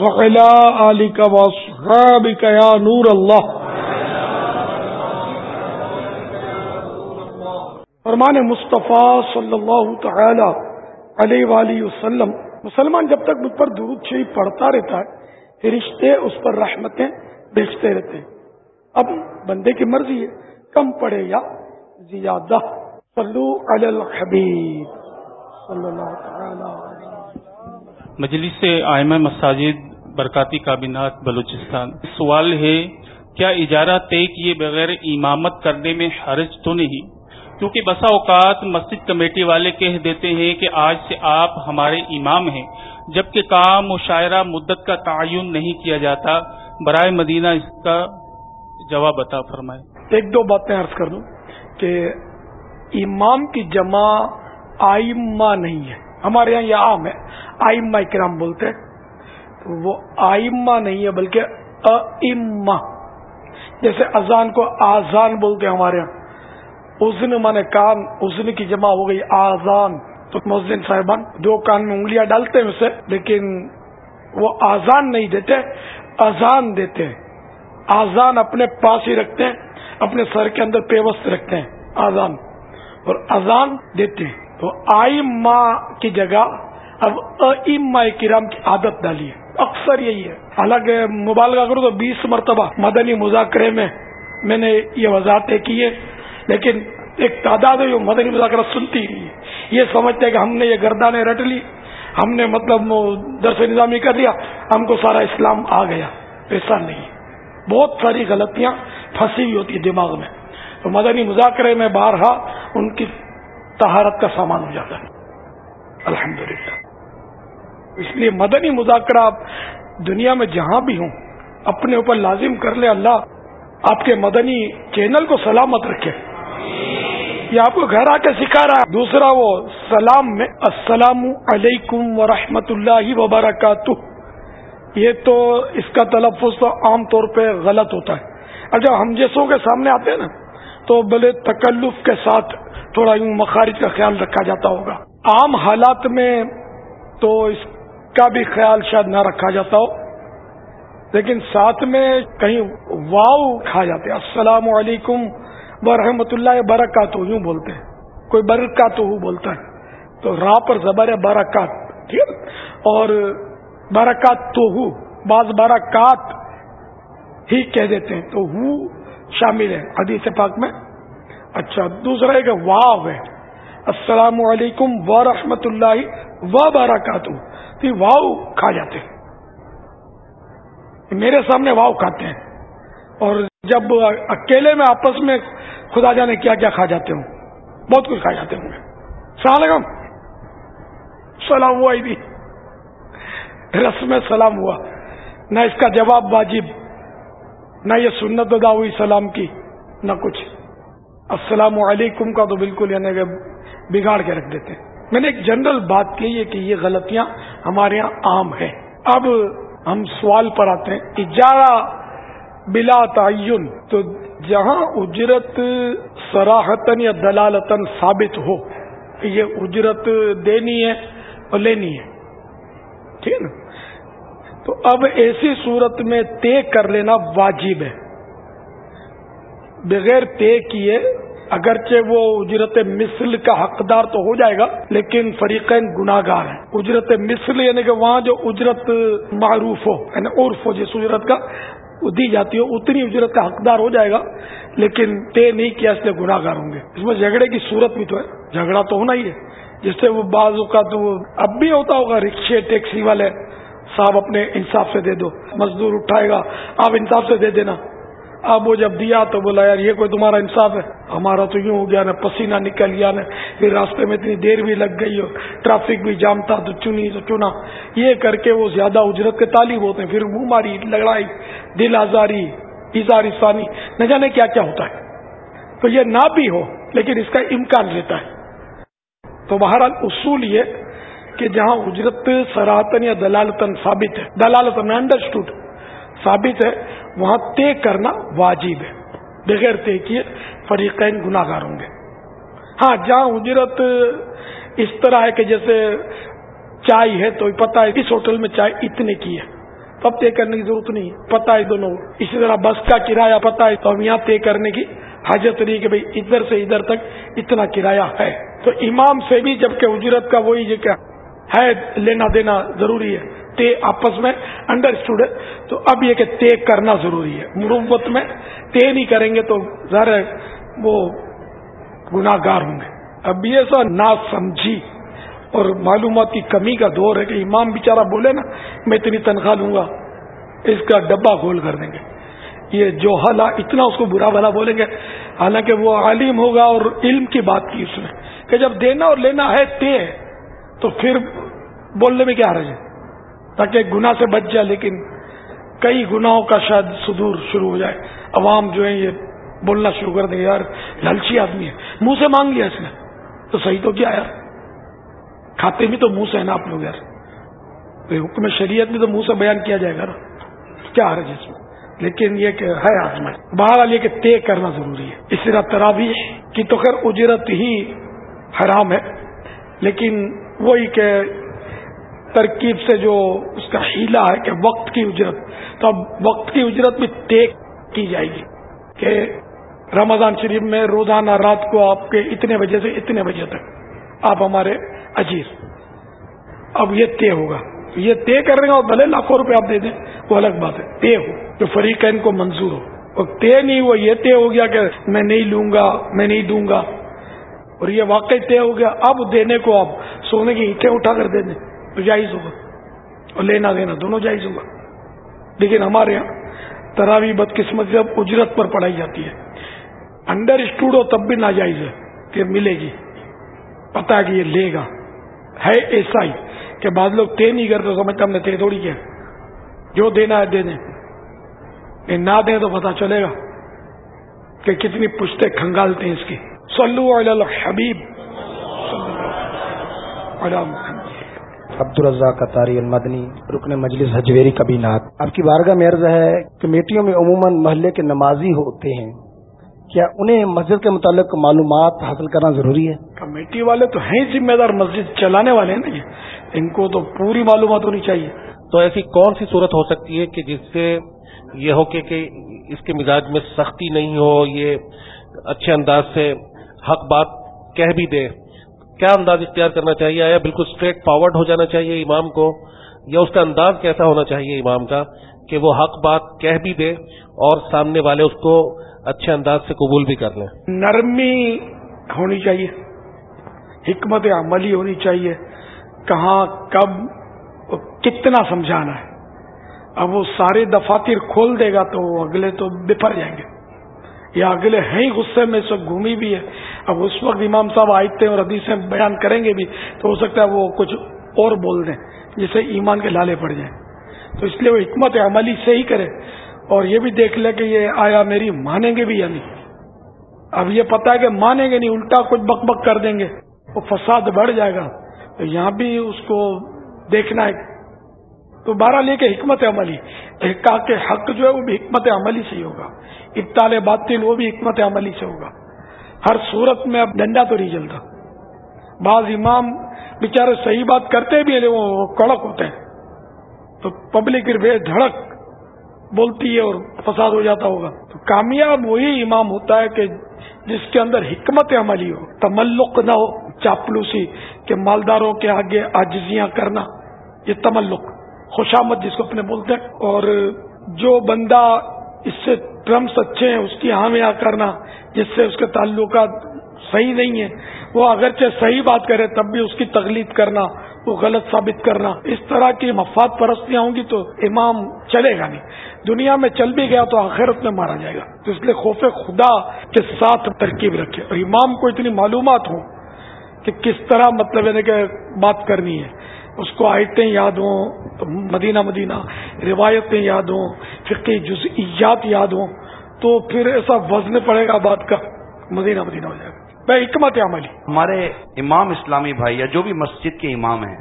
وعلى آلك وصحابك يا نور الله. فرمان مصطفیٰ صلی اللہ تعالی علیہ وآلہ وسلم، مسلمان جب تک مجھ پر درود شریف پڑھتا رہتا ہے فرشتے اس پر رحمتیں بیچتے رہتے ہیں۔ اب بندے کی مرضی ہے، کم پڑے یا زیادہ۔ صلو علی الحبیب، صلی اللہ تعالی علیہ مجلس آئمہ مساجد برکاتی کابینات بلوچستان۔ سوال ہے، کیا اجارہ طے کیے بغیر امامت کرنے میں حرج تو نہیں؟ کیونکہ بسا اوقات مسجد کمیٹی والے کہہ دیتے ہیں کہ آج سے آپ ہمارے امام ہیں، جبکہ کام مشاعرہ مدت کا تعین نہیں کیا جاتا۔ برائے مدینہ اس کا جواب بتا فرمائے۔ ایک دو باتیں عرض کر دوں کہ امام کی جمع آئمہ نہیں ہے۔ ہمارے یہاں یہ عام ہے آئمہ کرام بولتے ہیں۔ وہ آئمہ نہیں ہے بلکہ ائمہ۔ جیسے اذان کو آزان بولتے ہیں ہمارے یہاں۔ اسن من کان اسن کی جمع ہو گئی آزان تو محسن صاحبان دو کان میں انگلیاں ڈالتے ہیں اسے، لیکن وہ آزان نہیں دیتے، اذان دیتے ہیں۔ آزان اپنے پاس ہی رکھتے ہیں، اپنے سر کے اندر پیوست رکھتے ہیں آزان اور اذان دیتے ہیں۔ تو آئی ماں کی جگہ اب اما کرام کی عادت ڈالی ہے۔ اکثر یہی ہے۔ حالانکہ مبالغہ کروں تو بیس مرتبہ مدنی مذاکرے میں میں نے یہ وضاحتیں کی ہے لیکن ایک تعداد ہے جو مدنی مذاکرہ سنتی نہیں ہے۔ یہ سمجھتے ہیں کہ ہم نے یہ گردانے رٹ لی، ہم نے مطلب درس نظامی کر لیا، ہم کو سارا اسلام آ گیا۔ ایسا نہیں۔ بہت ساری غلطیاں پھنسی ہوئی ہوتی ہے دماغ میں۔ تو مدنی مذاکرے میں بارہا ان کی تہارت کا سامان ہو جاتا ہے۔ الحمدللہ۔ اس لیے مدنی مذاکرہ آپ دنیا میں جہاں بھی ہوں، اپنے اوپر لازم کر لے اللہ، آپ کے مدنی چینل کو سلامت رکھے۔ یہ آپ کو گھر آ کے سکھا رہا ہے۔ دوسرا وہ، سلام میں السلام علیکم ورحمۃ اللہ وبرکاتہ۔ یہ تو اس کا تلفظ تو عام طور پہ غلط ہوتا ہے۔ اور جب ہم جیسوں کے سامنے آتے ہیں نا، تو بڑے تکلف کے ساتھ تھوڑا یوں مخارج کا خیال رکھا جاتا ہوگا۔ عام حالات میں تو اس کا بھی خیال شاید نہ رکھا جاتا ہو، لیکن ساتھ میں کہیں واؤ کھا جاتے السلام علیکم ورحمۃ اللہ برکات یوں بولتے ہیں۔ کوئی برکات بولتا ہے۔ تو راہ پر زبر ہے برکات، ٹھیک اور برکات تو ہو، بعض برکات ہی کہہ دیتے ہیں۔ تو ہو شامل ہے، حدیث پاک میں۔ اچھا دوسرا ایک واو ہے۔ السلام علیکم ورحمۃ اللہ وبرکاتہ۔ تو واؤ کھا جاتے ہیں۔ میرے سامنے واؤ کھاتے ہیں۔ اور جب اکیلے میں آپس میں خدا جانے کیا کیا کھا جاتے ہوں، بہت کچھ کھا جاتے ہوں السلام علیکم۔ سلام ہوا ہی رسم سلام ہوا۔ نہ اس کا جواب واجب، نہ یہ سنت ادا ہوئی سلام کی، نہ کچھ۔ السلام علیکم کا تو بالکل یعنی کہ بگاڑ کے رکھ دیتے میں نے ایک جنرل بات کی ہے کہ یہ غلطیاں ہمارے یہاں عام ہیں۔ اب ہم سوال پر آتے ہیں۔ اجارہ بلا تعین، تو جہاں اجرت سراہتن یا دلالتن ثابت ہو، یہ اجرت دینی ہے اور لینی ہے۔ ٹھیک ہے نا؟ تو اب ایسی صورت میں طے کر لینا واجب ہے۔ بغیر طے کیے اگرچہ وہ اجرت مثل کا حقدار تو ہو جائے گا، لیکن فریقین گناگار ہیں۔ اجرت مثل یعنی کہ وہاں جو اجرت معروف ہو یعنی عرف ہو، جس اجرت کا دی جاتی ہو، اتنی اجرت کا حقدار ہو جائے گا، لیکن طے نہیں کیا اس لیے گناگار ہوں گے۔ اس میں جھگڑے کی صورت بھی تو ہے۔ جھگڑا تو ہونا ہی ہے۔ جس سے وہ بعض کا تو اب بھی ہوتا ہوگا، رکشے، ٹیکسی والے صاحب اپنے انصاف سے دے دو، مزدور اٹھائے گا، آپ انصاف سے دے دینا۔ اب وہ جب دیا تو بولا یار یہ کوئی تمہارا انصاف ہے؟ ہمارا تو یوں ہو گیا نا، پسینہ نکل گیا نا پھر راستے میں اتنی دیر بھی لگ گئی اور ٹریفک بھی جام تھا، تو چنی تو چنا۔ یہ کر کے وہ زیادہ اجرت کے طالب ہوتے ہیں۔ پھر منہ ماری لڑائی دل آزاری، اظہار ثانی نہ جانے کیا کیا ہوتا ہے۔ تو یہ نہ بھی ہو، لیکن اس کا امکان رہتا ہے۔ تو بہرحال اصول یہ کہ جہاں اجرت سراہتن یا دلالتن ثابت ہے، دلالتن انڈرسٹوڈ ثابت ہے، وہاں طے کرنا واجب ہے۔ بغیر طے کیے فریقین گناگار ہوں گے۔ ہاں جہاں اجرت اس طرح ہے کہ جیسے چائے ہے تو پتا ہے، اس ہوٹل میں چائے اتنے کی ہے۔ تب طے کرنے کی ضرورت نہیں پتا ہے دونوں۔ اسی طرح بس کا کرایہ پتا ہے، تو ہم یہاں طے کرنے کی حاجت نہیں کہ بھائی ادھر سے ادھر تک اتنا کرایہ ہے۔ تو امام سے بھی جبکہ اجرت کا وہی جو ہے، لینا دینا ضروری ہے۔ تے آپس میں انڈرسٹوڈ ہے۔ تو اب یہ کہ طے کرنا ضروری ہے۔ مروت میں طے نہیں کریں گے تو ظاہر ہے وہ گناگار ہوں گے۔ اب یہ سا نہ سمجھی اور معلومات کی کمی کا دور ہے کہ امام بیچارہ بولے نا، میں اتنی تنخواہ لوں گا، اس کا ڈبا گول کر دیں گے۔ یہ جو حال اتنا اس کو برا بھلا بولیں گے، حالانکہ وہ عالم ہوگا اور علم کی بات کی اس نے۔ کہ جب دینا اور لینا ہے تے، تو پھر بولنے میں کیا رہے تاکہ گناہ سے بچ جائے، لیکن کئی گناہوں کا شاید صدور شروع ہو جائے۔ عوام جو ہے یہ بولنا شروع کر دیں، یار، لالچی آدمی ہے۔ منہ سے مانگ لیا اس نے۔ تو صحیح تو کیا، یار؟ کھاتے بھی تو منہ سے ہے نا آپ لوگ، یار۔ حکم شریعت میں تو منہ سے بیان کیا جائے گا نا۔ کیا حرج اس میں؟ لیکن یہ کہ ہے آزمائش بہرحال یہ کہ طے کرنا ضروری ہے۔ اس طرح ترابی کی تو خیر اجرت ہی حرام ہے، لیکن وہی کہ ترکیب سے جو اس کا ہیلا ہے کہ وقت کی اجرت، تو اب وقت کی اجرت بھی طے کی جائے گی کہ رمضان شریف میں روزانہ رات کو آپ کے اتنے بجے سے اتنے بجے تک آپ ہمارے عجیز اب یہ طے ہوگا۔ یہ طے کر رہے ہیں اور بھلے لاکھوں روپے آپ دے دیں، وہ الگ بات ہے۔ طے ہو، جو فریقین کو منظور ہو۔ اور طے نہیں ہوا، یہ طے ہو گیا کہ میں نہیں لوں گا، میں نہیں دوں گا۔ اور یہ واقعی طے ہو گیا۔ اب دینے کو آپ سونے کی اینٹیں اٹھا کر دے دیں۔ تو جائز ہوگا اور لینا دینا دونوں جائز ہوگا۔ لیکن ہمارے یہاں تراوی بدقسمت سے اجرت پر پڑھائی جاتی ہے انڈر اسٹوڈ ہو تب بھی ناجائز ہے کہ ملے گی۔ پتا کہ یہ لے گا۔ ہے ایسا ہی کہ بعض لوگ طے نہیں کرتے سمجھتے ہم نے طے تھوڑی کیا۔ جو دینا ہے دے دیں۔ نہ دیں تو پتا چلے گا کہ کتنی پشتے کھنگالتے ہیں اس کی۔ سلو حبیب عبد الرزاق قطاری المدنی رکن مجلس حجویری کبینات۔ آپ کی بارگاہ میں عرض ہے کمیٹیوں میں عموماً محلے کے نمازی ہوتے ہیں۔ کیا انہیں مسجد کے متعلق معلومات حاصل کرنا ضروری ہے؟ کمیٹی والے تو ہیں ذمہ دار مسجد چلانے والے ہیں نا ان کو تو پوری معلومات ہونی چاہیے۔ تو ایسی کون سی صورت ہو سکتی ہے کہ جس سے یہ ہو کہ کہ اس کے مزاج میں سختی نہیں ہو یہ اچھے انداز سے حق بات کہہ بھی دے؟ کیا انداز اختیار کرنا چاہیے؟ آیا بالکل اسٹریٹ فارورڈ ہو جانا چاہیے امام کو؟ یا اس کا انداز کیسا ہونا چاہیے امام کا کہ وہ حق بات کہہ بھی دے اور سامنے والے اس کو اچھے انداز سے قبول بھی کر لیں؟ نرمی ہونی چاہیے، حکمت عملی ہونی چاہیے، کہاں کب کتنا سمجھانا ہے۔ اب وہ سارے دفاتر کھول دے گا تو اگلے تو بفر جائیں گے۔ یا اگلے ہیں ہی غصے میں اس وقت گھومی بھی ہے۔ اب اس وقت امام صاحب آئتے ہیں اور حدیثیں بیان کریں گے بھی تو ہو سکتا ہے وہ کچھ اور بول دیں جسے ایمان کے لالے پڑ جائیں۔ تو اس لیے وہ حکمت عملی سے ہی کرے۔ اور یہ بھی دیکھ لے کہ یہ آیا میری مانیں گے بھی یا نہیں۔ اب یہ پتا ہے کہ مانیں گے نہیں، الٹا کچھ بک بک کر دیں گے۔ وہ فساد بڑھ جائے گا۔ تو یہاں بھی اس کو دیکھنا ہے۔ تو بارہ لے کے حکمت عملی کا کے حق جو ہے وہ بھی حکمت عملی سے ہی ہوگا۔ ابتال باطل وہ بھی حکمت عملی سے ہوگا۔ ہر صورت میں اب ڈنڈا تو نہیں چلتا بعض امام بیچارے صحیح بات کرتے بھی ہیں وہ کڑک ہوتے ہیں۔ تو پبلک دھڑک بولتی ہے اور فساد ہو جاتا ہوگا۔ تو کامیاب وہی امام ہوتا ہے کہ جس کے اندر حکمت عملی ہو، تملق نہ ہو، چاپلوسی کہ مالداروں کے آگے آجزیاں کرنا، یہ تملق، خوشامد جس کو اپنے بولتے ہیں۔ اور جو بندہ اس سے ٹرمس اچھے ہیں، اس کی حامیاں کرنا، جس سے اس کے تعلقات صحیح نہیں ہیں۔ وہ اگرچہ صحیح بات کرے، تب بھی اس کی تکلیف کرنا، وہ غلط ثابت کرنا۔ اس طرح کی مفاد پرستیاں ہوں گی تو امام چلے گا نہیں۔ دنیا میں چل بھی گیا تو آخرت میں مارا جائے گا۔ تو اس لیے خوف خدا کے ساتھ ترکیب رکھے۔ اور امام کو اتنی معلومات ہوں کہ کس طرح مطلب یعنی کہ بات کرنی ہے۔ اس کو آیتیں یاد ہوں مدینہ مدینہ روایتیں یاد ہوں فقی جزئیات یاد ہوں تو پھر ایسا وزن پڑے گا بات کا مدینہ مدینہ ہو جائے گا۔ میں حکمت عملی۔ ہمارے امام اسلامی بھائی یا جو بھی مسجد کے امام ہیں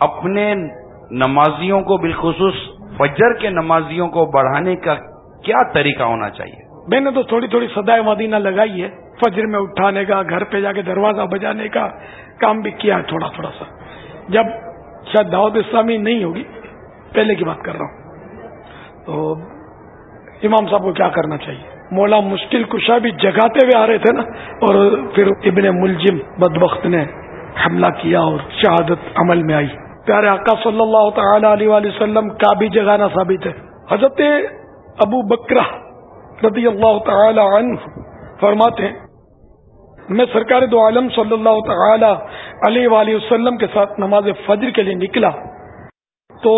اپنے نمازیوں کو بالخصوص فجر کے نمازیوں کو بڑھانے کا کیا طریقہ ہونا چاہیے؟ میں نے تو تھوڑی تھوڑی سدائے مدینہ لگائی ہے فجر میں اٹھانے کا گھر پہ جا کے دروازہ بجانے کا کام بھی کیا ہے تھوڑا تھوڑا سا۔ جب شاید دعوت اسلامی نہیں ہوگی، پہلے کی بات کر رہا ہوں۔ تو امام صاحب کو کیا کرنا چاہیے؟ مولا مشکل کشا بھی جگاتے ہوئے آ رہے تھے نا، اور پھر ابن ملجم بدبخت نے حملہ کیا اور شہادت عمل میں آئی۔ پیارے آقا صلی اللہ تعالی علیہ وسلم کا بھی جگانا ثابت ہے۔ حضرت ابو بکرا رضی اللہ تعالی عنہ فرماتے ہیں میں سرکار دو عالم صلی اللہ تعالی علیہ وآلہ وسلم کے ساتھ نماز فجر کے لیے نکلا تو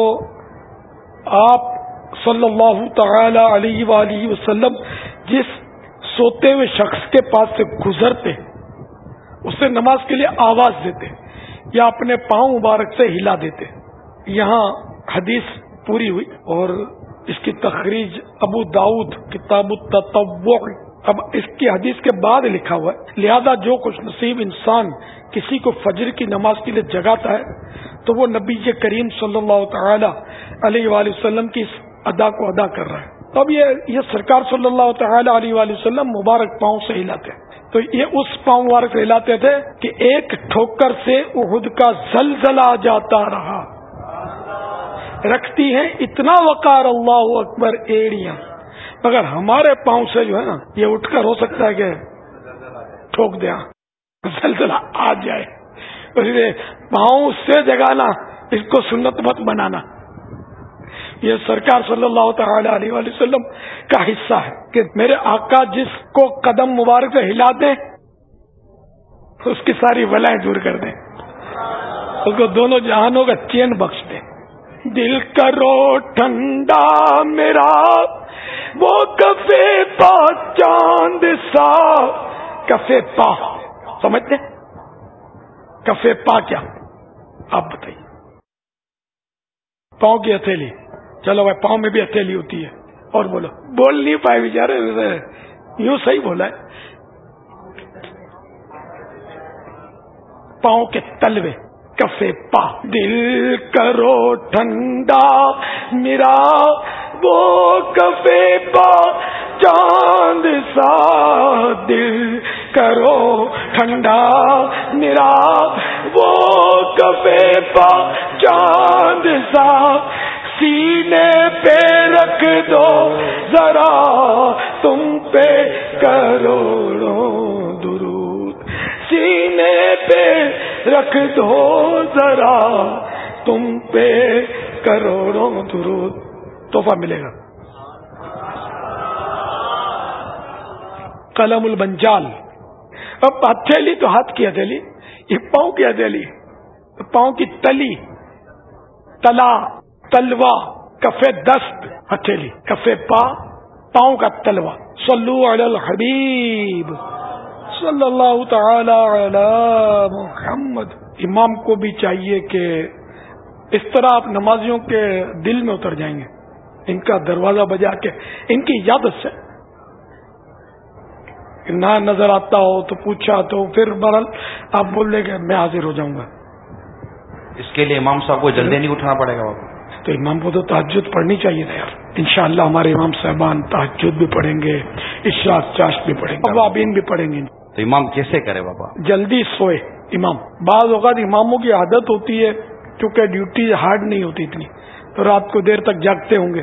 آپ صلی اللہ تعالی علیہ وآلہ وسلم جس سوتے ہوئے شخص کے پاس سے گزرتے، اسے نماز کے لیے آواز دیتے یا اپنے پاؤں مبارک سے ہلا دیتے۔ یہاں حدیث پوری ہوئی اور اس کی تخریج ابو داود کتاب التطوع۔ اب اس کی حدیث کے بعد لکھا ہوا ہے، لہذا جو کچھ نصیب انسان کسی کو فجر کی نماز کے لیے جگاتا ہے، تو وہ نبی کریم صلی اللہ تعالی علیہ وآلہ وسلم کی اس ادا کو ادا کر رہا ہے۔ اب یہ یہ سرکار صلی اللہ تعالی علیہ وآلہ وسلم مبارک پاؤں سے ہلاتے تو یہ اس پاؤں مبارک سے ہلاتے تھے کہ ایک ٹھوکر سے اہد کا زلزلہ جاتا رہا۔ رکھتی ہیں، اتنا وقار اللہ اکبر، ایڑیاں۔ مگر ہمارے پاؤں سے جو ہے نا، یہ اٹھ کر ہو سکتا ہے کہ ٹھوک دیا، زلزلہ آ جائے۔ پاؤں سے جگانا، اس کو سنت مت بنانا۔ یہ سرکار صلی اللہ تعالی علیہ وسلم کا حصہ ہے کہ میرے آقا جس کو قدم مبارک سے ہلا دیں، اس کی ساری ولائیں دور کر دیں۔ اس کو دونوں جہانوں کا چین بخش دیں۔ دل کرو، ٹھنڈا میرا، وہ کفے پا چاند سا۔ کفے پا، سمجھتے؟ کفے پا کیا؟ آپ بتائیے۔ پاؤں کی ہتھیلی۔ چلو بھائی، پاؤں میں بھی ہتھیلی ہوتی ہے۔ اور بولو۔ بول نہیں پائے بیچارے یوں صحیح بولا ہے۔ پاؤں کے تلوے۔ کفے پا دل کرو ٹھنڈا، میرا وہ کفے پا، چاند سا دل کرو ٹھنڈا، میرا وہ کفے پا، چاند سا سینے پہ رکھ دو، ذرا تم پہ کروڑوں درود۔ سینے پہ رکھ دو ذرا، تم پہ کروڑوں درود۔ تحفہ ملے گا۔ قلم البنجال۔ اب ہتھیلی تو ہاتھ کی ہتھیلی یہ پاؤں کی ہتھیلی پاؤں کی تلی۔ تلا، تلوا، کفے دست۔ ہتھیلی کفے پا، پاؤں کا تلوا۔ صلو علی الحبیب۔ صلی اللہ تعالی علی محمد۔ امام کو بھی چاہیے کہ اس طرح آپ نمازیوں کے دل میں اتر جائیں گے۔ ان کا دروازہ بجا کے ان کی یادت سے۔ نہ نظر آتا ہو تو پوچھا تو پھر برل آپ بول دیں کہ میں حاضر ہو جاؤں گا۔ اس کے لیے امام صاحب کو جلدی نہیں اٹھنا پڑے گا۔ تو امام کو تو تحجد پڑھنی چاہیے نا یار۔ انشاءاللہ ہمارے امام صاحبان تحجد بھی پڑھیں گے اشراق چاشت بھی پڑھیں گے وابین بھی پڑھیں گے۔ تو امام کیسے کرے بابا؟ جلدی سوئے، امام۔ بعض اوقات اماموں کی عادت ہوتی ہے کیونکہ ڈیوٹی ہارڈ نہیں ہوتی اتنی، تو رات کو دیر تک جاگتے ہوں گے۔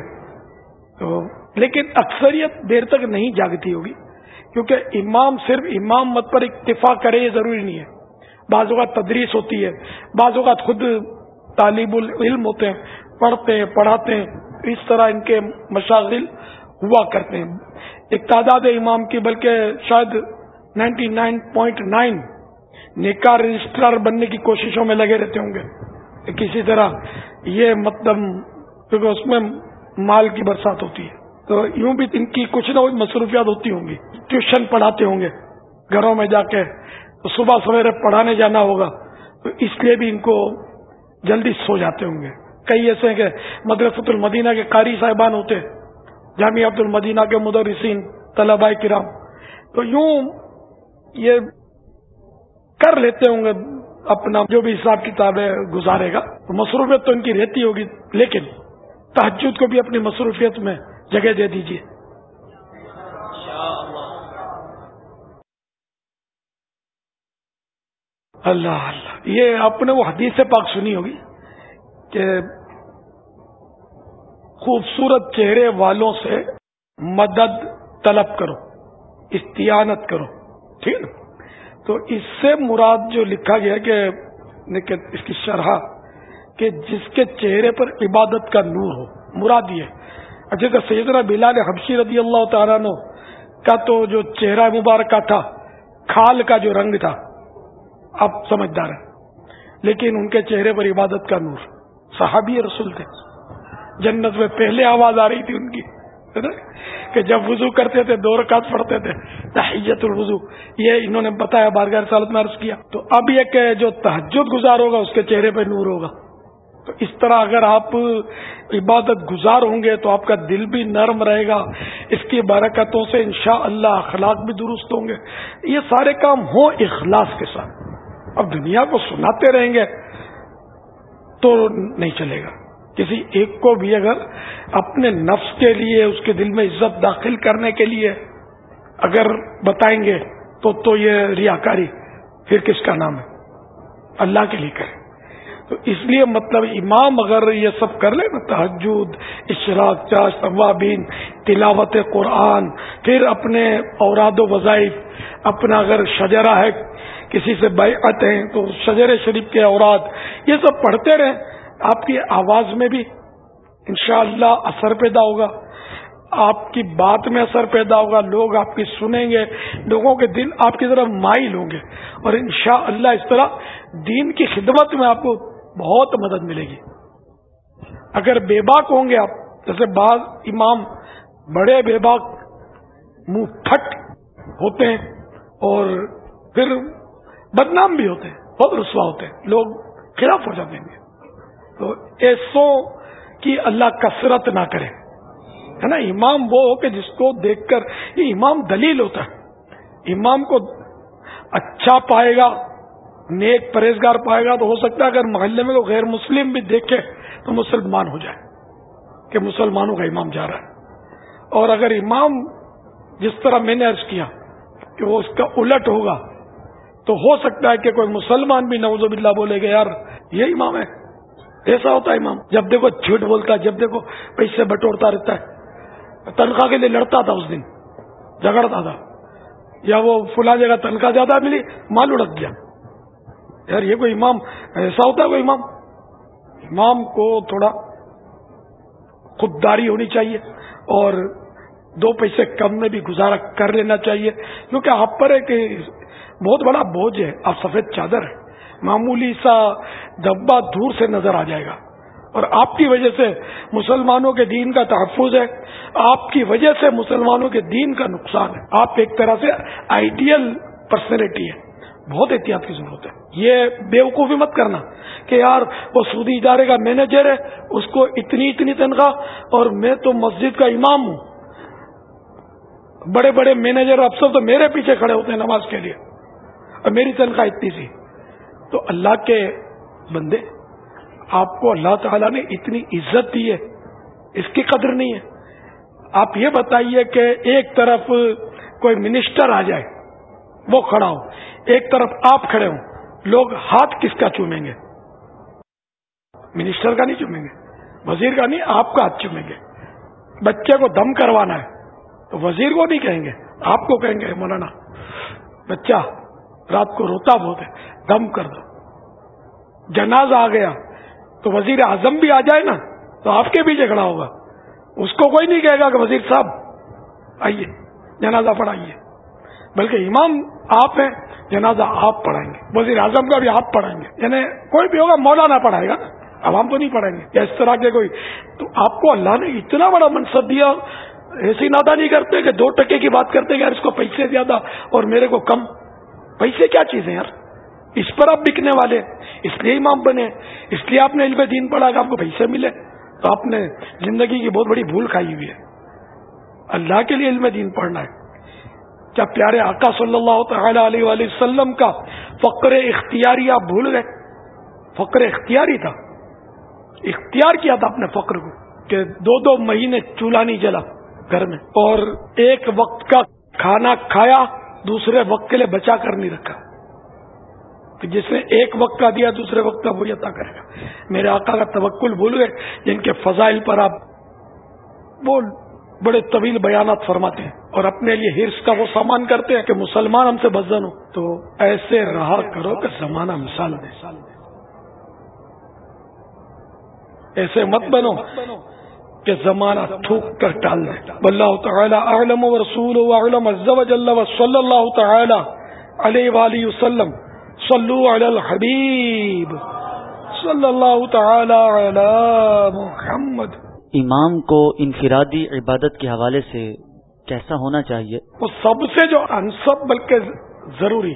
تو لیکن اکثریت دیر تک نہیں جاگتی ہوگی، کیونکہ امام صرف امام مت پر اتفاق کرے یہ ضروری نہیں ہے۔ بعض اوقات تدریس ہوتی ہے، بعض اوقات خود طالب العلم ہوتے ہیں، پڑھتے ہیں، پڑھاتے ہیں، اس طرح ان کے مشاغل ہوا کرتے ہیں۔ ایک تعداد ہے امام کی، بلکہ شاید نائنٹی نائن پوائنٹ نائن نکاح رجسٹرار بننے کی کوششوں میں لگے رہتے ہوں گے۔ کسی طرح یہ مطلب کیونکہ اس میں مال کی برسات ہوتی ہے۔ تو یوں بھی ان کی کچھ نہ کچھ مصروفیات ہوتی ہوں گی۔ ٹیوشن پڑھاتے ہوں گے۔ گھروں میں جا کے صبح سویرے پڑھانے جانا ہوگا۔ تو اس لیے بھی ان کو جلدی سو جاتے ہوں گے۔ کئی ایسے ہیں کہ مدرسۃ المدینہ کے قاری صاحبان ہوتے، جامع عبد المدینہ کے مدرسین، طلباء کرام۔ تو یوں یہ کر لیتے ہوں گے اپنا جو بھی حساب کتاب ہے گزارے گا۔ تو مصروفیت تو ان کی رہتی ہوگی، لیکن تحجد کو بھی اپنی مصروفیت میں جگہ دے دیجیے اللہ اللہ۔ یہ آپ نے وہ حدیث سے پاک سنی ہوگی کہ خوبصورت چہرے والوں سے مدد طلب کرو، استعانت کرو۔ ٹھیک تو اس سے مراد جو لکھا گیا کہ اس کی شرح کہ جس کے چہرے پر عبادت کا نور ہو، مراد یہ اچھا سیدنا بلال حبشی رضی اللہ تعالیٰ نو کا تو جو چہرہ مبارکہ تھا، کھال کا جو رنگ تھا، آپ سمجھدار ہیں۔ لیکن ان کے چہرے پر عبادت کا نور، صحابی رسول تھے۔ جنت میں پہلے آواز آ رہی تھی ان کی۔ کہ جب وضو کرتے تھے، دو رکعت پڑھتے تھے، تحیت الوضو، یہ انہوں نے بتایا بارگاہ سالت میں عرض کیا۔ تو اب یہ کہ جو تحجد گزار ہوگا، اس کے چہرے پہ نور ہوگا۔ تو اس طرح اگر آپ عبادت گزار ہوں گے، تو آپ کا دل بھی نرم رہے گا۔ اس کی برکتوں سے انشاءاللہ اللہ اخلاق بھی درست ہوں گے۔ یہ سارے کام ہوں اخلاص کے ساتھ۔ اب دنیا کو سناتے رہیں گے تو نہیں چلے گا۔ کسی ایک کو بھی اگر اپنے نفس کے لیے، اس کے دل میں عزت داخل کرنے کے لیے اگر بتائیں گے، تو تو یہ ریاکاری، پھر کس کا نام ہے؟ اللہ کے لیے کریں۔ تو اس لیے مطلب امام اگر یہ سب کر لے نا تحجد اشراق، چاش طوابین تلاوت قرآن، پھر اپنے اوراد و وظائف، اپنا اگر شجرا ہے، کسی سے بیعت ہیں تو شجر شریف کے اوراد، یہ سب پڑھتے رہیں۔ آپ کی آواز میں بھی انشاءاللہ اثر پیدا ہوگا۔ آپ کی بات میں اثر پیدا ہوگا، لوگ آپ کی سنیں گے، لوگوں کے دل آپ کی طرف مائل ہوں گے۔ اور انشاءاللہ اس طرح دین کی خدمت میں آپ کو بہت مدد ملے گی۔ اگر بے باک ہوں گے آپ، جیسے بعض امام بڑے بے باک منہ پھٹ ہوتے ہیں اور پھر بدنام بھی ہوتے ہیں، بہت رسوا ہوتے ہیں، لوگ خلاف ہو جاتے ہیں۔ تو ایسوں کی اللہ کثرت نہ کرے۔ ہے نا؟ امام وہ ہو کہ جس کو دیکھ کر یہ امام دلیل ہوتا ہے۔ امام کو اچھا پائے گا، نیک پرہیزگار پائے گا تو ہو سکتا ہے اگر محلے میں غیر مسلم بھی دیکھے تو مسلمان ہو جائے، کہ مسلمانوں کا امام جا رہا ہے۔ اور اگر امام جس طرح میں نے عرض کیا کہ وہ اس کا الٹ ہوگا تو ہو سکتا ہے کہ کوئی مسلمان بھی نوز باللہ بولے گا یار یہ امام ہے۔ ایسا ہوتا ہے امام، جب دیکھو جھوٹ بولتا ہے، جب دیکھو پیسے بٹورتا رہتا ہے۔ تنخواہ کے لیے لڑتا تھا اس دن، جھگڑتا تھا۔ یا وہ فلاں جگہ تنخواہ زیادہ ملی، مال اڑک گیا۔ یار یہ کوئی امام، ایسا ہوتا ہے کوئی امام؟ امام کو تھوڑا خودداری ہونی چاہیے اور دو پیسے کم میں بھی گزارا کر لینا چاہیے۔ کیونکہ آپ پر ایک بہت بڑا بوجھ ہے، آپ سفید چادر ہے معمولی سا دبا دور سے نظر آ جائے گا۔ اور آپ کی وجہ سے مسلمانوں کے دین کا تحفظ ہے، آپ کی وجہ سے مسلمانوں کے دین کا نقصان ہے۔ آپ ایک طرح سے آئیڈیل پرسنالٹی ہے بہت احتیاط کی ضرورت ہے۔ یہ بے وقوفی مت کرنا کہ یار وہ سودی ادارے کا مینیجر ہے، اس کو اتنی اتنی تنخواہ اور میں تو مسجد کا امام ہوں۔ بڑے بڑے مینیجر افسر تو میرے پیچھے کھڑے ہوتے ہیں نماز کے لیے۔ اور میری تنخواہ اتنی سی۔ تو اللہ کے بندے، آپ کو اللہ تعالیٰ نے اتنی عزت دی ہے، اس کی قدر نہیں ہے۔ آپ یہ بتائیے کہ ایک طرف کوئی منسٹر آ جائے، وہ کھڑا ہو، ایک طرف آپ کھڑے ہوں، لوگ ہاتھ کس کا چومیں گے؟ منسٹر کا نہیں چومیں گے، وزیر کا نہیں، آپ کا ہاتھ چومیں گے۔ بچے کو دم کروانا ہے، تو وزیر کو نہیں کہیں گے، آپ کو کہیں گے، مولانا، بچہ رات کو روتا بہت ہے، دم کر دو۔ جناز آ گیا، تو وزیر اعظم بھی آ جائے نا، تو آپ کے بھی جھگڑا ہوگا۔ اس کو کوئی نہیں کہے گا کہ وزیر صاحب، آئیے، جنازہ پڑھائیے۔ بلکہ امام آپ ہیں، جنازہ آپ پڑھائیں گے۔ وزیر اعظم کا بھی آپ پڑھائیں گے۔ یعنی کوئی بھی ہوگا، مولانا پڑھائے گا عوام تو نہیں پڑھیں گے، یا اس طرح کے کوئی۔ تو آپ کو اللہ نے اتنا بڑا منصب دیا، ایسی نادا نہیں کرتے کہ دو ٹکے کی بات کرتے کہ یار اس کو پیسے زیادہ اور میرے کو کم۔ پیسے کیا چیزیں یار؟ اس پر آپ بکنے والے اس لیے امام بنے اس لیے آپ نے علم دین پڑھا کہ آپ کو پیسے ملے تو آپ نے زندگی کی بہت بڑی بھول کھائی ہوئی ہے۔ اللہ کے لیے علم دین پڑھنا ہے۔ کیا پیارے آقا صلی اللہ تعالی علیہ وآلہ وسلم کا فقر اختیاری آپ بھول گئے؟ فقر اختیاری تھا۔ اختیار کیا تھا اپنے فقر کو؟ کہ دو دو مہینے چولہا نہیں جلا گھر میں، اور ایک وقت کا کھانا کھایا دوسرے وقت کے لیے بچا کر نہیں رکھا۔ تو جس نے ایک وقت کا دیا، دوسرے وقت کا وہی عطا کرے گا۔ میرے آقا کا توکل بھول گئے جن کے فضائل پر آپ وہ بڑے طویل بیانات فرماتے ہیں اور اپنے لیے ہرس کا وہ سامان کرتے ہیں کہ مسلمان ہم سے بزن ہو تو ایسے رہا کرو کہ زمانہ مثال دے۔ ایسے مت بنو۔ کہ زمانہ تھوک کر ٹال دے۔ اللہ تعالیٰ اعلم و رسول اعلم عز و جل و صلی اللہ تعالی علیہ وآلہ وسلم۔ صلو علی الحبیب۔ صلی اللہ تعالی علی محمد۔ امام کو انفرادی عبادت کے حوالے سے کیسا ہونا چاہیے؟ وہ سب سے جو انصب بلکہ ضروری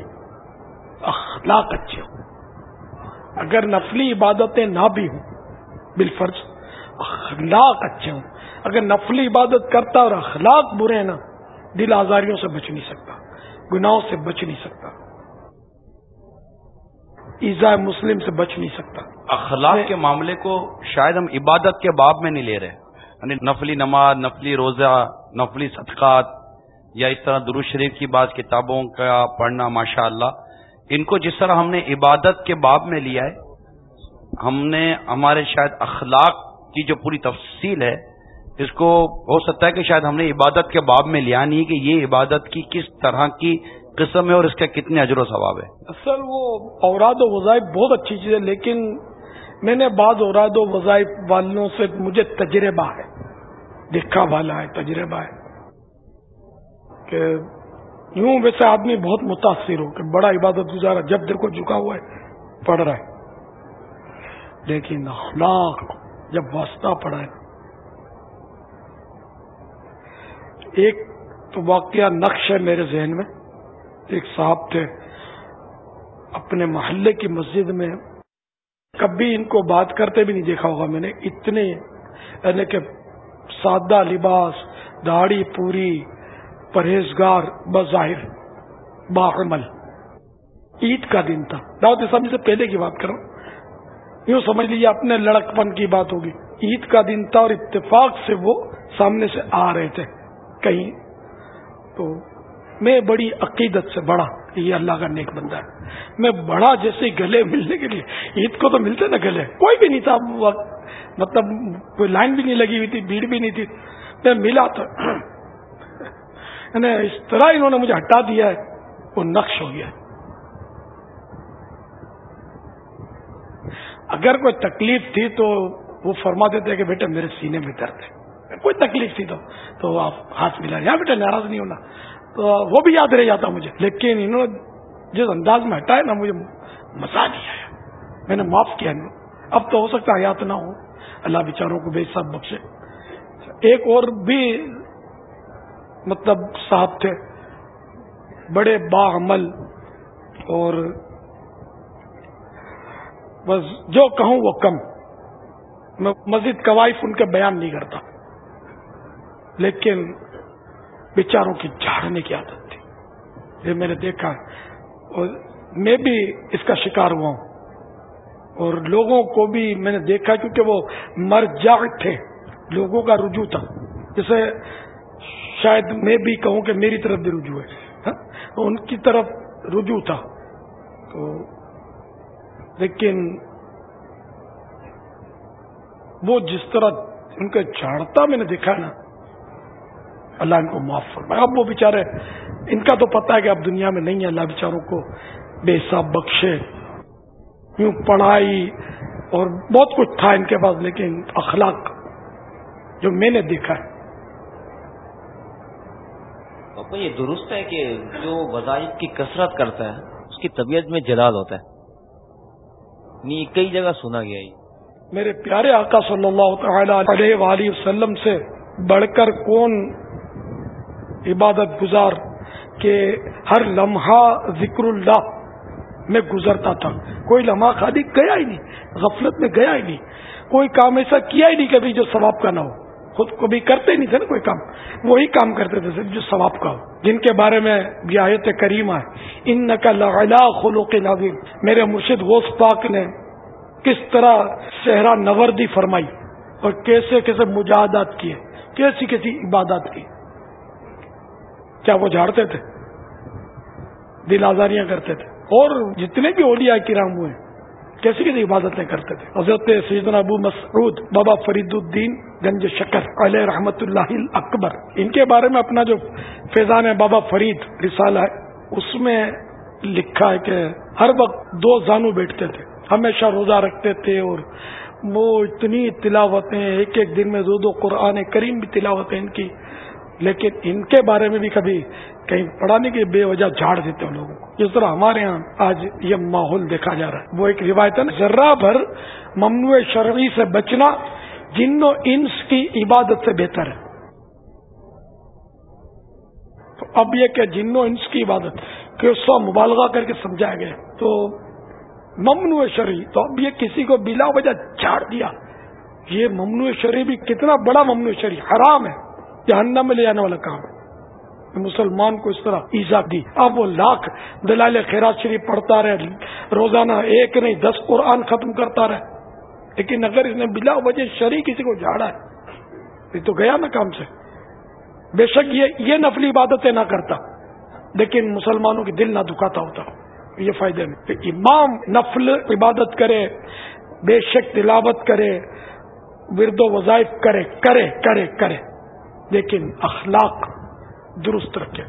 اخلاق اچھے ہوں۔ اگر نفلی عبادتیں نہ بھی ہوں بالفرض اخلاق اچھے ہوں۔ اگر نفلی عبادت کرتا اور اخلاق برے نا دل آزاریوں سے بچ نہیں سکتا گناہوں سے بچ نہیں سکتا ایزا مسلم سے بچ نہیں سکتا۔ اخلاق کے معاملے کو شاید ہم عبادت کے باب میں نہیں لے رہے۔ یعنی نفلی نماز نفلی روزہ نفلی صدقات یا اس طرح درو شریف کی بعض کتابوں کا پڑھنا ماشاء اللہ ان کو جس طرح ہم نے عبادت کے باب میں لیا ہے ہم نے ہمارے شاید اخلاق کی جو پوری تفصیل ہے، اس کو ہو سکتا ہے کہ شاید ہم نے عبادت کے باب میں لیا نہیں کہ یہ عبادت کی کس طرح کی قسم ہے اور اس کے کتنے اجر و ثواب ہے۔ اصل وہ اوراد و وظائف بہت اچھی چیز ہے، لیکن میں نے بعض اوراد و وظائف والوں سے مجھے تجربہ ہے دیکھا والا ہے، تجربہ ہے کہ یوں ویسے آدمی بہت متاثر ہو، کہ بڑا عبادت گزارا جب دل کو جھکا ہوا ہے، پڑھ رہا ہے۔ لیکن اخلاق جب واسطہ پڑا ہے۔ ایک تو واقعہ نقش ہے میرے ذہن میں۔ ایک صاحب تھے اپنے محلے کی مسجد میں۔ کبھی ان کو بات کرتے بھی نہیں دیکھا ہوگا میں نے۔ اتنے یعنی کہ سادہ لباس، داڑھی پوری، پرہیزگار بظاہر باعمل عید کا دن تھا۔ دعوت اسلامی سے پہلے کی بات کروں یوں سمجھ لیجیے اپنے لڑک پن کی بات ہوگی۔ عید کا دن تھا اور اتفاق سے وہ سامنے سے آ رہے تھے، کہیں۔ تو میں بڑی عقیدت سے بڑا، یہ اللہ کا نیک بندہ ہے۔ میں بڑا جیسے گلے ملنے کے لیے، عید کو تو ملتے نا گلے، کوئی بھی نہیں تھا۔ مطلب کوئی لائن بھی نہیں لگی ہوئی تھی، بھیڑ بھی نہیں تھی۔ میں ملا تو یعنی اس طرح انہوں نے مجھے ہٹا دیا ہے، وہ نقش ہو گیا۔ اگر کوئی تکلیف تھی تو وہ فرما دیتے کہ بیٹا میرے سینے میں درد ہے۔ کوئی تکلیف تھی تو تو آپ ہاتھ ملا۔ یا بیٹا ناراض نہیں ہونا۔ تو وہ بھی یاد رہ جاتا مجھے۔ لیکن انہوں نے جس انداز میں ہٹایا نا، مجھے مزہ نہیں آیا۔ میں نے معاف کیا اب تو ہو سکتا حیات نہ ہو اللہ بیچاروں کو بے سب بخشے۔ ایک اور بھی مطلب صاحب تھے۔ بڑے با عمل اور بس جو کہوں وہ کم۔ میں مزید قوائف ان کے بیان نہیں کرتا۔ لیکن بیچاروں کی جھاڑنے کی عادت تھی۔ یہ میں نے دیکھا اور میں بھی اس کا شکار ہوا ہوں۔ اور لوگوں کو بھی میں نے دیکھا کیونکہ وہ مر تھے۔ لوگوں کا رجوع تھا۔ جیسے شاید میں بھی کہوں کہ میری طرف بھی رجوع ہے۔ ہاں؟ ان کی طرف رجوع تھا۔ تو لیکن وہ جس طرح ان کا جھاڑتا میں نے دیکھا نا، اللہ ان کو معاف فرمائے۔ اب وہ بےچارے ان کا تو پتا ہے کہ اب دنیا میں نہیں ہے، اللہ بیچاروں کو بے حساب بخشے، یوں پڑھائی اور بہت کچھ تھا ان کے پاس، لیکن اخلاق جو میں نے دیکھا ہے۔ یہ درست ہے کہ جو وظائف کی کثرت کرتا ہے، اس کی طبیعت میں جلال ہوتا ہے۔ نہیں کئی جگہ سنا گیا یہ میرے پیارے آقا صلی اللہ تعالی علیہ وآلہ وسلم سے بڑھ کر کون عبادت گزار کہ ہر لمحہ ذکر اللہ میں گزرتا تھا۔ کوئی لمحہ خالی گیا ہی نہیں، غفلت میں گیا ہی نہیں۔ کوئی کام ایسا کیا ہی نہیں کبھی جو ثواب کا نہ ہو۔ خود کو بھی کرتے نہیں تھے نا کوئی کام۔ وہی کام کرتے تھے جو ثواب کا ہو۔ جن کے بارے میں یہ آیت کریمہ ہے ان نقل خلوق نظیم میرے مرشد غوث پاک نے کس طرح صحرا نوردی فرمائی اور کیسے کیسے مجاہدات کیے، کیسی کیسی عبادات کی۔ کیا وہ جھاڑتے تھے؟ دل آزاریاں کرتے تھے۔ اور جتنے بھی اولیاء کرام ہوئے کیسی کیسی عبادتیں کرتے تھے۔ حضرت سیدنا ابو مسعود، بابا فرید الدین گنج شکر، علیہ رحمت اللہ اکبر ان کے بارے میں اپنا جو فیضان ہے، بابا فرید رسالہ ہے، اس میں لکھا ہے کہ ہر وقت دو زانو بیٹھتے تھے۔ ہمیشہ روزہ رکھتے تھے اور وہ اتنی تلاوتیں، ایک ایک دن میں دو دو قرآن کریم بھی تلاوتیں ان کی۔ لیکن ان کے بارے میں بھی کبھی کہیں پڑھانے کے بے وجہ جھاڑ دیتے ہیں لوگوں کو۔ جس طرح ہمارے یہاں آج یہ ماحول دیکھا جا رہا ہے۔ وہ ایک روایت ہے ذرا بھر ممنوع شرعی سے بچنا جن و انس کی عبادت سے بہتر ہے۔ تو اب یہ کہ جن و انس کی عبادت، کہ اس کو مبالغہ کر کے سمجھایا گیا۔ تو ممنوع شرعی، تو اب یہ کسی کو بلا وجہ جھاڑ دیا، یہ ممنوع شرعی بھی کتنا بڑا ممنوع شرعی، حرام ہے، جہنم میں لے جانے والا کام ہے۔ مسلمان کو اس طرح ایزا دی۔ اب وہ لاکھ دلال خیرات شریف پڑھتا رہے، روزانہ ایک نہیں، دس قرآن ختم کرتا رہے۔ لیکن اگر اس نے بلا وجہ شری کسی کو جھاڑا ہے، یہ تو گیا نا کام سے۔ بے شک یہ یہ نفلی عبادتیں نہ کرتا، لیکن مسلمانوں کی دل نہ دکھاتا ہوتا۔ یہ فائدے میں امام نفل عبادت کرے، بے شک تلاوت کرے، ورد و وظائف کرے کرے کرے کرے۔ لیکن اخلاق درست رکھے۔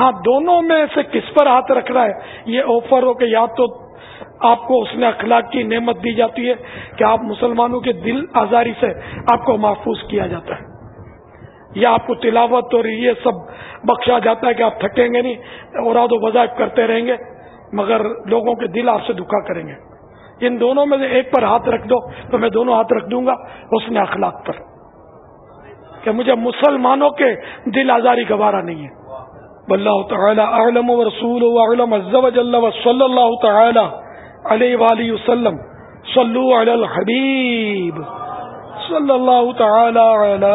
ہاں دونوں میں سے کس پر ہاتھ رکھ رہا ہے؟ یہ آفر ہو کہ یا تو آپ کو اس نے اخلاق کی نعمت دی جاتی ہے کہ آپ مسلمانوں کے دل آزاری سے آپ کو محفوظ کیا جاتا ہے۔ یا آپ کو تلاوت اور یہ سب بخشا جاتا ہے کہ آپ تھکیں گے نہیں اور و وظائف کرتے رہیں گے، مگر لوگوں کے دل آپ سے دکھا کریں گے۔ ان دونوں میں سے ایک پر ہاتھ رکھ دو، تو میں دونوں ہاتھ رکھ دوں گا، اس نے اخلاق پر۔ کہ مجھے مسلمانوں کے دل آزاری گوارا نہیں ہے۔ بلّہ تعالی اعلم و رسول اعلم عز صلی اللہ تعالی علیہ وآلہ وسلم۔ صلو علی الحبیب۔ صلی اللہ تعالی علی